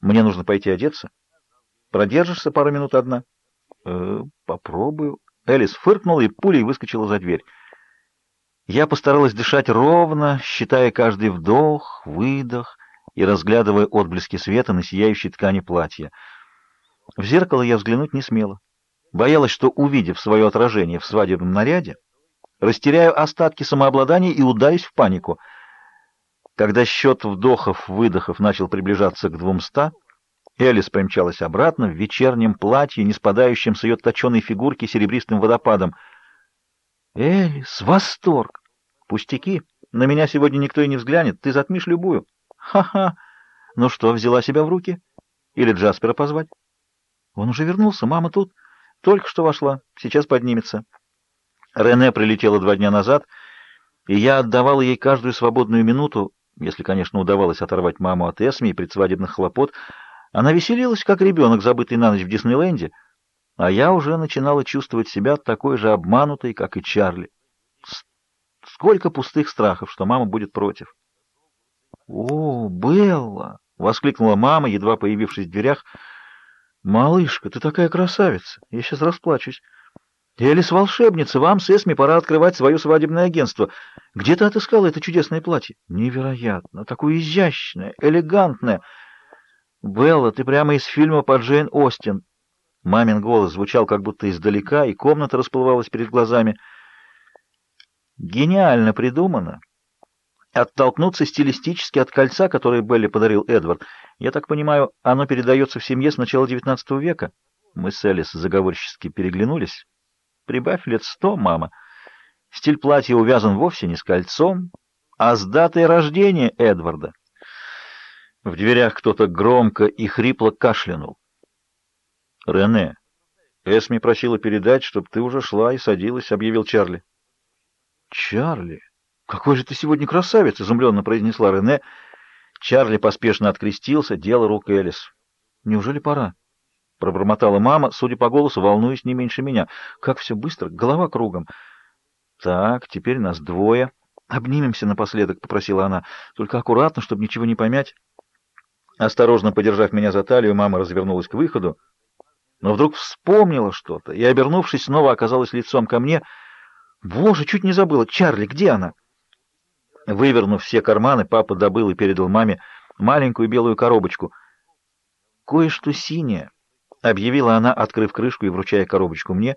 Мне нужно пойти одеться. Продержишься пару минут одна? Э, попробую. Элис фыркнула и пулей выскочила за дверь. Я постаралась дышать ровно, считая каждый вдох, выдох и разглядывая отблески света на сияющей ткани платья. В зеркало я взглянуть не смела. Боялась, что, увидев свое отражение в свадебном наряде, растеряю остатки самообладания и ударюсь в панику. Когда счет вдохов-выдохов начал приближаться к двумста, Элис помчалась обратно в вечернем платье, не спадающем с ее точеной фигурки серебристым водопадом. «Элис, восторг! Пустяки! На меня сегодня никто и не взглянет, ты затмишь любую!» «Ха-ха! Ну что, взяла себя в руки? Или Джаспера позвать?» «Он уже вернулся, мама тут. Только что вошла, сейчас поднимется». Рене прилетела два дня назад, и я отдавала ей каждую свободную минуту, если, конечно, удавалось оторвать маму от Эсми и предсвадебных хлопот, она веселилась, как ребенок, забытый на ночь в Диснейленде, а я уже начинала чувствовать себя такой же обманутой, как и Чарли. Сколько пустых страхов, что мама будет против. «О, Белла!» — воскликнула мама, едва появившись в дверях. «Малышка, ты такая красавица! Я сейчас расплачусь. Элис волшебница, вам с Эсми пора открывать свое свадебное агентство. Где ты отыскала это чудесное платье? Невероятно! Такое изящное, элегантное!» «Белла, ты прямо из фильма по Джейн Остин». Мамин голос звучал как будто издалека, и комната расплывалась перед глазами. «Гениально придумано. Оттолкнуться стилистически от кольца, которое Белли подарил Эдвард. Я так понимаю, оно передается в семье с начала XIX века?» Мы с Элис заговорчески переглянулись. «Прибавь лет сто, мама. Стиль платья увязан вовсе не с кольцом, а с датой рождения Эдварда». В дверях кто-то громко и хрипло кашлянул. «Рене, Эсми просила передать, чтобы ты уже шла и садилась», — объявил Чарли. «Чарли, какой же ты сегодня красавец!» — изумленно произнесла Рене. Чарли поспешно открестился, дело рук Элис. «Неужели пора?» — пробормотала мама, судя по голосу, волнуясь не меньше меня. «Как все быстро, голова кругом». «Так, теперь нас двое. Обнимемся напоследок», — попросила она. «Только аккуратно, чтобы ничего не помять». Осторожно подержав меня за талию, мама развернулась к выходу, но вдруг вспомнила что-то и, обернувшись, снова оказалась лицом ко мне. «Боже, чуть не забыла! Чарли, где она?» Вывернув все карманы, папа добыл и передал маме маленькую белую коробочку. «Кое-что синее», — объявила она, открыв крышку и вручая коробочку мне.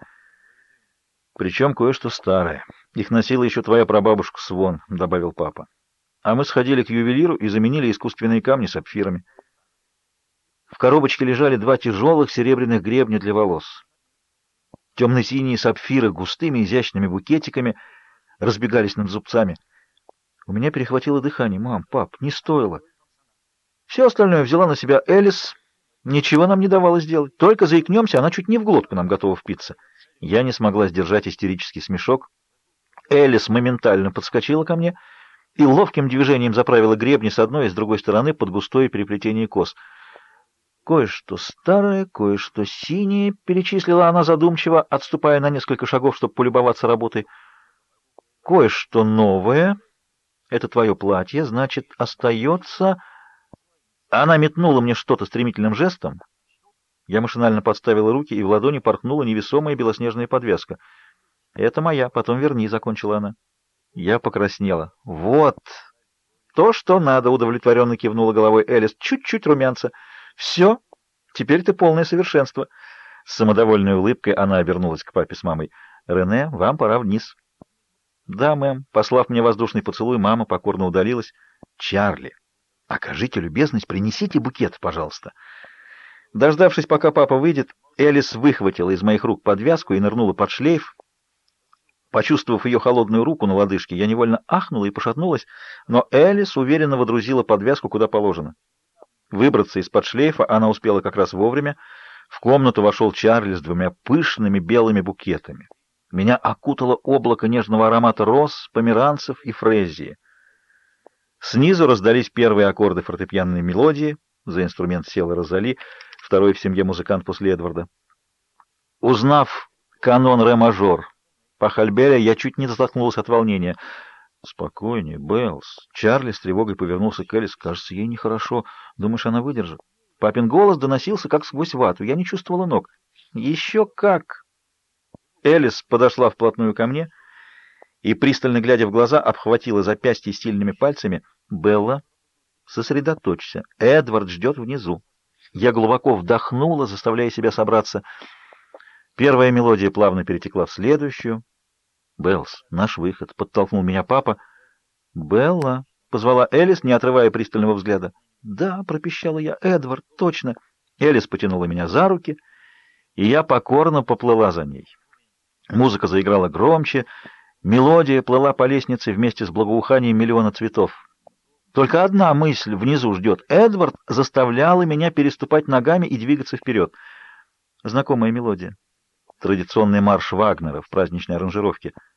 «Причем кое-что старое. Их носила еще твоя прабабушка Свон», — добавил папа а мы сходили к ювелиру и заменили искусственные камни сапфирами. В коробочке лежали два тяжелых серебряных гребня для волос. Темно-синие сапфиры густыми изящными букетиками разбегались над зубцами. У меня перехватило дыхание. «Мам, пап, не стоило». Все остальное взяла на себя Элис. Ничего нам не давало сделать. Только заикнемся, она чуть не в глотку нам готова впиться. Я не смогла сдержать истерический смешок. Элис моментально подскочила ко мне — и ловким движением заправила гребни с одной и с другой стороны под густое переплетение кос. «Кое-что старое, кое-что синее», — перечислила она задумчиво, отступая на несколько шагов, чтобы полюбоваться работой. «Кое-что новое. Это твое платье, значит, остается...» Она метнула мне что-то стремительным жестом. Я машинально подставила руки, и в ладони порхнула невесомая белоснежная подвеска. «Это моя, потом верни», — закончила она. Я покраснела. «Вот! То, что надо!» — удовлетворенно кивнула головой Элис. «Чуть-чуть румянца. Все, теперь ты полное совершенство». С самодовольной улыбкой она обернулась к папе с мамой. «Рене, вам пора вниз». «Да, мэм». Послав мне воздушный поцелуй, мама покорно удалилась. «Чарли, окажите любезность, принесите букет, пожалуйста». Дождавшись, пока папа выйдет, Элис выхватила из моих рук подвязку и нырнула под шлейф, Почувствовав ее холодную руку на лодыжке, я невольно ахнула и пошатнулась, но Элис уверенно водрузила подвязку куда положено. Выбраться из-под шлейфа она успела как раз вовремя. В комнату вошел Чарли с двумя пышными белыми букетами. Меня окутало облако нежного аромата роз, померанцев и фрезии. Снизу раздались первые аккорды фортепианной мелодии. За инструмент села Розали, второй в семье музыкант после Эдварда. Узнав канон ре-мажор Пахельбеля, я чуть не задохнулась от волнения. «Спокойнее, Беллс». Чарли с тревогой повернулся к Элис. «Кажется, ей нехорошо. Думаешь, она выдержит?» Папин голос доносился как сквозь вату. Я не чувствовала ног. «Еще как!» Элис подошла вплотную ко мне и, пристально глядя в глаза, обхватила запястье сильными пальцами. «Белла, сосредоточься. Эдвард ждет внизу». Я глубоко вдохнула, заставляя себя собраться. Первая мелодия плавно перетекла в следующую. «Беллс, наш выход», — подтолкнул меня папа. «Белла», — позвала Элис, не отрывая пристального взгляда. «Да», — пропищала я, — «Эдвард, точно». Элис потянула меня за руки, и я покорно поплыла за ней. Музыка заиграла громче, мелодия плыла по лестнице вместе с благоуханием миллиона цветов. Только одна мысль внизу ждет. Эдвард заставляла меня переступать ногами и двигаться вперед. Знакомая мелодия. Традиционный марш Вагнера в праздничной аранжировке —